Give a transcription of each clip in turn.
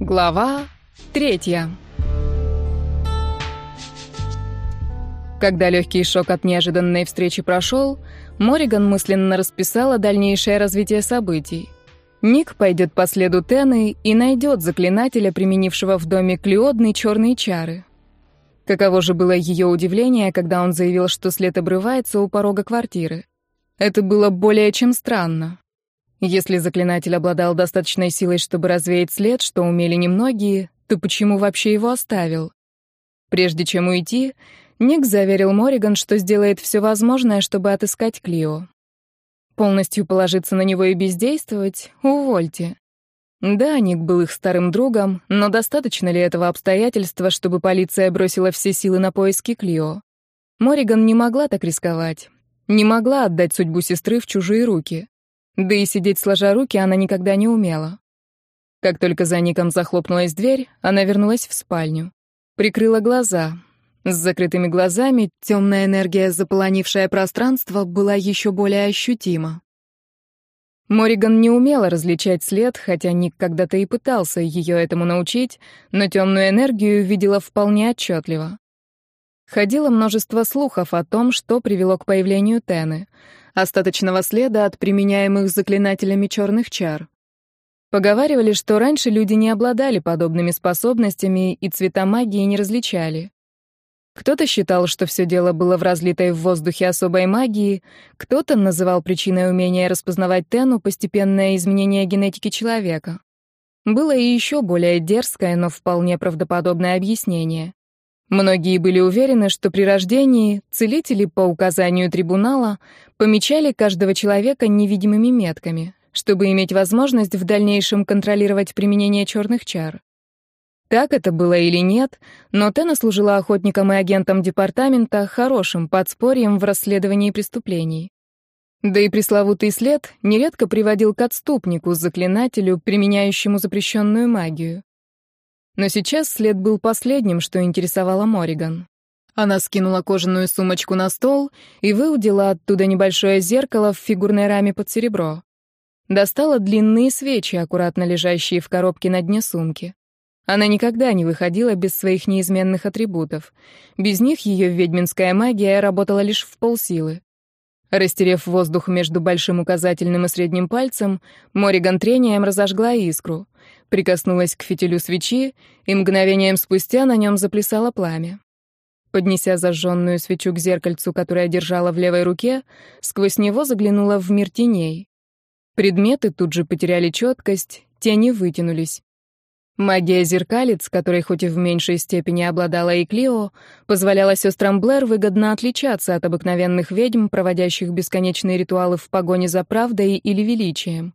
Глава третья. Когда легкий шок от неожиданной встречи прошел, Мориган мысленно расписала дальнейшее развитие событий. Ник пойдет по следу Тены и найдет заклинателя, применившего в доме Клеодны черные чары. Каково же было ее удивление, когда он заявил, что след обрывается у порога квартиры. Это было более чем странно. Если заклинатель обладал достаточной силой, чтобы развеять след, что умели немногие, то почему вообще его оставил? Прежде чем уйти, Ник заверил Мориган, что сделает все возможное, чтобы отыскать Клио. Полностью положиться на него и бездействовать — увольте. Да, Ник был их старым другом, но достаточно ли этого обстоятельства, чтобы полиция бросила все силы на поиски Клио? Мориган не могла так рисковать. Не могла отдать судьбу сестры в чужие руки. Да и сидеть сложа руки она никогда не умела. Как только за Ником захлопнулась дверь, она вернулась в спальню. Прикрыла глаза. С закрытыми глазами темная энергия, заполонившая пространство, была еще более ощутима. Мориган не умела различать след, хотя Ник когда-то и пытался ее этому научить, но темную энергию видела вполне отчетливо. Ходило множество слухов о том, что привело к появлению Тены — остаточного следа от применяемых заклинателями черных чар. Поговаривали, что раньше люди не обладали подобными способностями и цвета магии не различали. Кто-то считал, что все дело было в разлитой в воздухе особой магии, кто-то называл причиной умения распознавать Тену постепенное изменение генетики человека. Было и еще более дерзкое, но вполне правдоподобное объяснение. Многие были уверены, что при рождении целители по указанию трибунала помечали каждого человека невидимыми метками, чтобы иметь возможность в дальнейшем контролировать применение черных чар. Так это было или нет, но Тена служила охотником и агентом департамента хорошим подспорьем в расследовании преступлений. Да и пресловутый след нередко приводил к отступнику, заклинателю, применяющему запрещенную магию. Но сейчас след был последним, что интересовало Мориган. Она скинула кожаную сумочку на стол и выудила оттуда небольшое зеркало в фигурной раме под серебро. Достала длинные свечи, аккуратно лежащие в коробке на дне сумки. Она никогда не выходила без своих неизменных атрибутов. Без них ее ведьминская магия работала лишь в полсилы. Растерев воздух между большим указательным и средним пальцем, Мориган трением разожгла искру прикоснулась к фитилю свечи, и мгновением спустя на нем заплясало пламя. Поднеся зажженную свечу к зеркальцу, которое держала в левой руке, сквозь него заглянула в мир теней. Предметы тут же потеряли четкость, тени вытянулись. Магия зеркалец, которой хоть и в меньшей степени обладала и Клио, позволяла сестрам Блэр выгодно отличаться от обыкновенных ведьм, проводящих бесконечные ритуалы в погоне за правдой или величием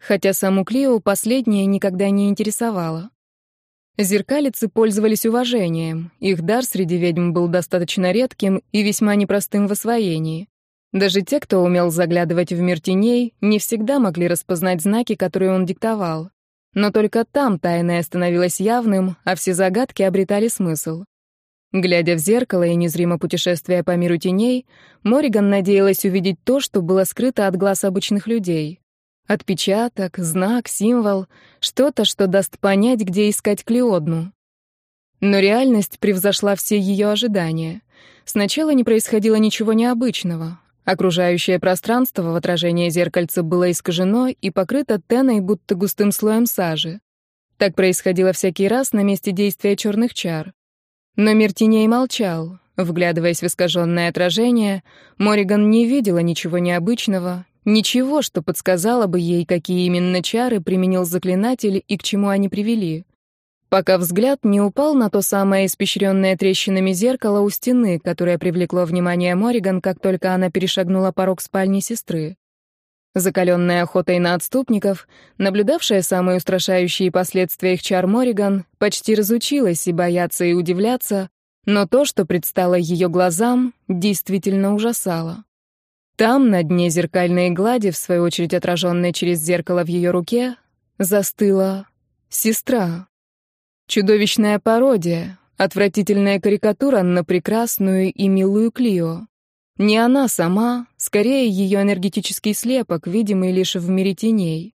хотя саму Клео последнее никогда не интересовало. Зеркалицы пользовались уважением, их дар среди ведьм был достаточно редким и весьма непростым в освоении. Даже те, кто умел заглядывать в мир теней, не всегда могли распознать знаки, которые он диктовал. Но только там тайное становилось явным, а все загадки обретали смысл. Глядя в зеркало и незримо путешествуя по миру теней, Мориган надеялась увидеть то, что было скрыто от глаз обычных людей. Отпечаток, знак, символ, что-то, что даст понять, где искать Клеодну. Но реальность превзошла все ее ожидания. Сначала не происходило ничего необычного. Окружающее пространство в отражении зеркальца было искажено и покрыто теной, будто густым слоем сажи. Так происходило всякий раз на месте действия черных чар. Но мир теней молчал. Вглядываясь в искаженное отражение, Мориган не видела ничего необычного, Ничего, что подсказало бы ей, какие именно чары применил заклинатель и к чему они привели. Пока взгляд не упал на то самое испещренное трещинами зеркало у стены, которое привлекло внимание Мориган, как только она перешагнула порог спальни сестры. Закаленная охотой на отступников, наблюдавшая самые устрашающие последствия их чар Мориган, почти разучилась и бояться, и удивляться, но то, что предстало ее глазам, действительно ужасало. Там, на дне зеркальной глади, в свою очередь отраженной через зеркало в ее руке, застыла сестра. Чудовищная пародия, отвратительная карикатура на прекрасную и милую Клио. Не она сама, скорее ее энергетический слепок, видимый лишь в мире теней.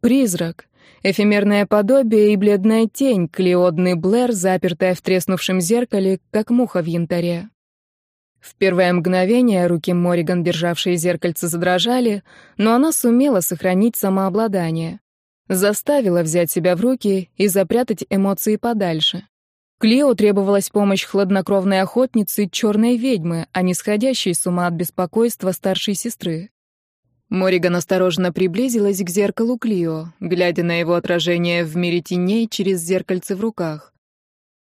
Призрак, Эфемерное подобие и бледная тень, клеодный Блэр, запертая в треснувшем зеркале, как муха в янтаре. В первое мгновение руки Мориган, державшие зеркальце, задрожали, но она сумела сохранить самообладание. Заставила взять себя в руки и запрятать эмоции подальше. Клео требовалась помощь хладнокровной охотницы, черной ведьмы, а не сходящей с ума от беспокойства старшей сестры. Мориган осторожно приблизилась к зеркалу Клио, глядя на его отражение в мире теней через зеркальце в руках.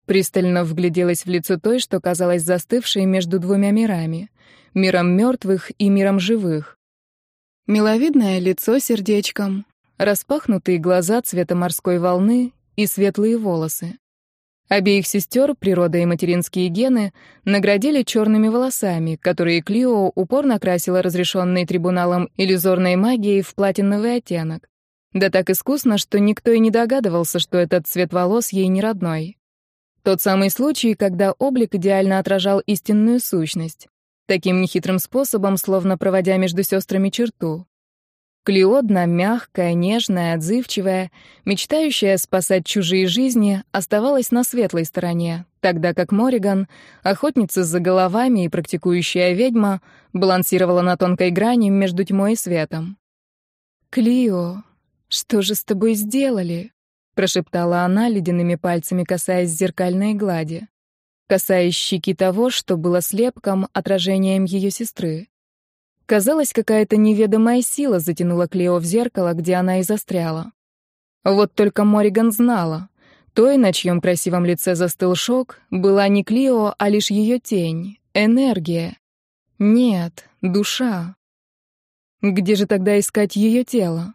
Пристально вгляделась в лицо той, что казалось застывшей между двумя мирами — миром мертвых и миром живых. Миловидное лицо сердечком, распахнутые глаза цвета морской волны и светлые волосы. Обеих сестер, природа и материнские гены, наградили черными волосами, которые Клио упорно красила разрешенной трибуналом иллюзорной магией в платиновый оттенок. Да так искусно, что никто и не догадывался, что этот цвет волос ей не родной. Тот самый случай, когда облик идеально отражал истинную сущность. Таким нехитрым способом, словно проводя между сестрами черту. Клеодна, мягкая, нежная, отзывчивая, мечтающая спасать чужие жизни, оставалась на светлой стороне, тогда как Мориган, охотница за головами и практикующая ведьма, балансировала на тонкой грани между тьмой и светом. «Клио, что же с тобой сделали?» — прошептала она, ледяными пальцами касаясь зеркальной глади, касаясь щеки того, что было слепком, отражением ее сестры. Казалось, какая-то неведомая сила затянула Клео в зеркало, где она и застряла. Вот только Мориган знала. Той, на чьем красивом лице застыл шок, была не Клео, а лишь ее тень, энергия. Нет, душа. Где же тогда искать ее тело?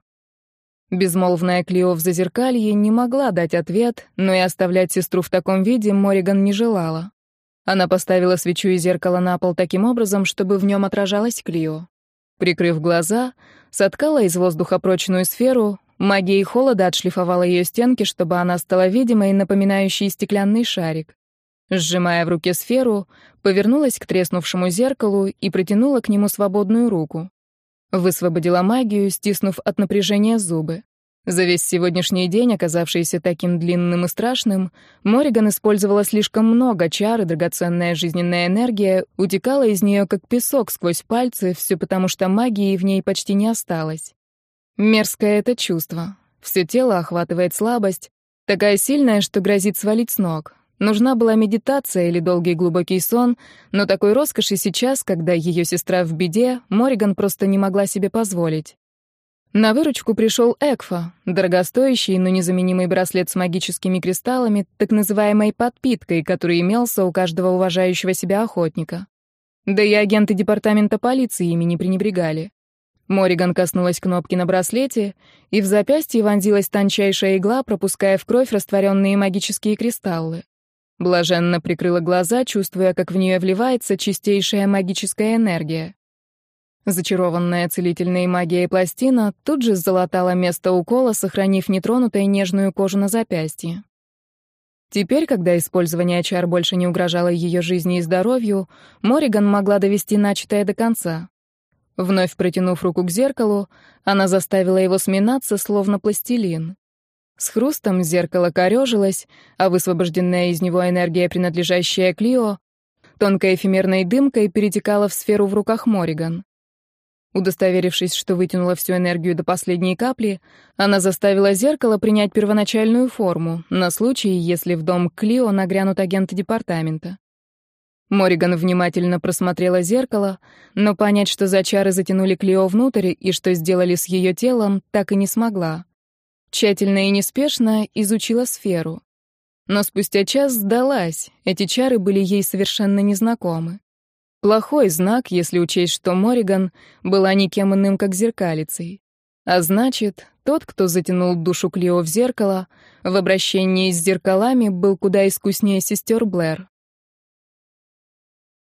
Безмолвная Клео в зазеркалье не могла дать ответ, но и оставлять сестру в таком виде Мориган не желала. Она поставила свечу и зеркало на пол таким образом, чтобы в нем отражалась Клио. Прикрыв глаза, соткала из воздуха прочную сферу, магией холода отшлифовала ее стенки, чтобы она стала видимой, напоминающей стеклянный шарик. Сжимая в руке сферу, повернулась к треснувшему зеркалу и протянула к нему свободную руку. Высвободила магию, стиснув от напряжения зубы. За весь сегодняшний день, оказавшийся таким длинным и страшным, Мориган использовала слишком много чар, и драгоценная жизненная энергия утекала из нее как песок сквозь пальцы, все потому что магии в ней почти не осталось. Мерзкое это чувство. Все тело охватывает слабость, такая сильная, что грозит свалить с ног. Нужна была медитация или долгий глубокий сон, но такой роскоши сейчас, когда ее сестра в беде, Мориган просто не могла себе позволить. На выручку пришел Экфа, дорогостоящий, но незаменимый браслет с магическими кристаллами, так называемой подпиткой, который имелся у каждого уважающего себя охотника. Да и агенты департамента полиции ими не пренебрегали. Мориган коснулась кнопки на браслете, и в запястье вонзилась тончайшая игла, пропуская в кровь растворенные магические кристаллы. Блаженно прикрыла глаза, чувствуя, как в нее вливается чистейшая магическая энергия. Зачарованная целительной магией пластина тут же залатала место укола, сохранив нетронутой нежную кожу на запястье. Теперь, когда использование чар больше не угрожало ее жизни и здоровью, Мориган могла довести начатое до конца. Вновь протянув руку к зеркалу, она заставила его сминаться, словно пластилин. С хрустом зеркало корежилось, а высвобожденная из него энергия, принадлежащая Клио, тонкой эфемерной дымкой перетекала в сферу в руках Мориган. Удостоверившись, что вытянула всю энергию до последней капли, она заставила зеркало принять первоначальную форму, на случай, если в дом Клио нагрянут агенты департамента. Мориган внимательно просмотрела зеркало, но понять, что за чары затянули Клио внутрь и что сделали с ее телом, так и не смогла. Тщательно и неспешно изучила сферу. Но спустя час сдалась, эти чары были ей совершенно незнакомы. Плохой знак, если учесть, что Мориган была никем иным, как зеркалицей. А значит, тот, кто затянул душу Клио в зеркало, в обращении с зеркалами был куда искуснее сестер Блэр.